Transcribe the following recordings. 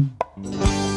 Música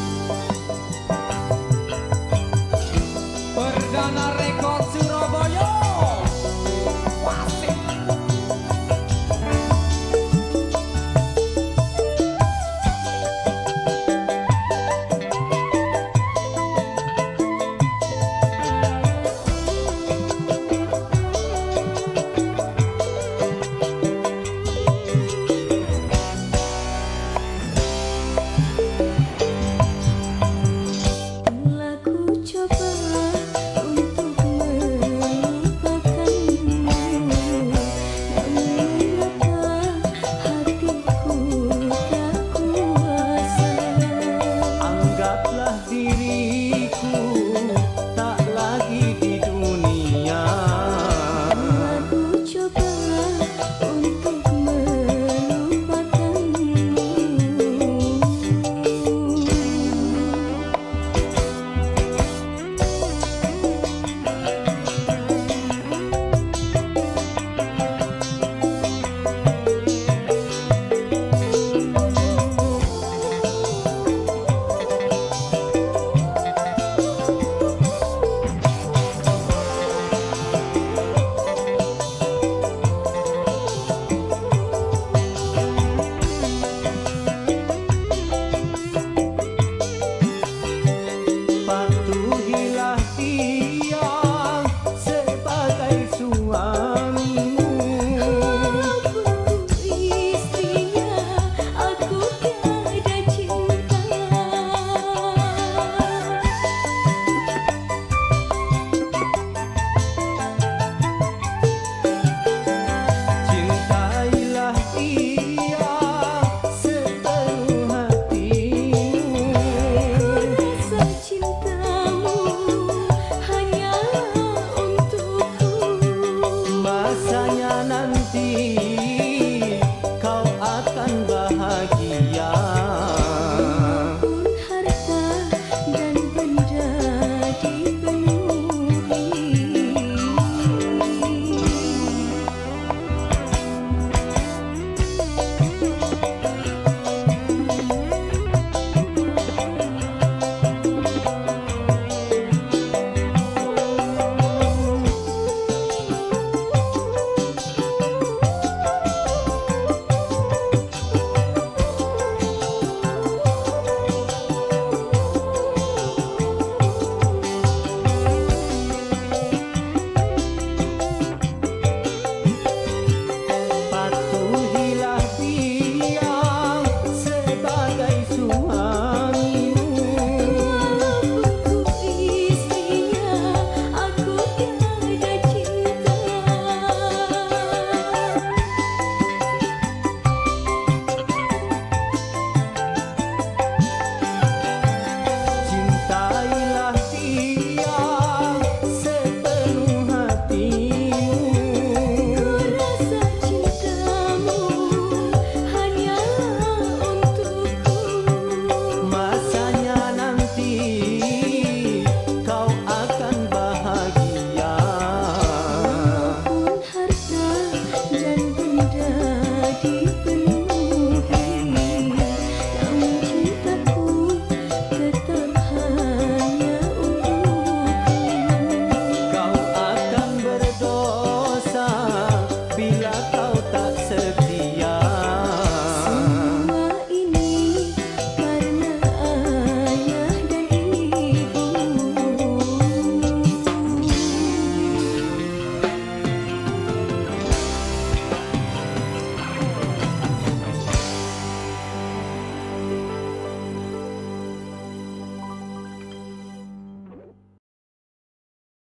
शांति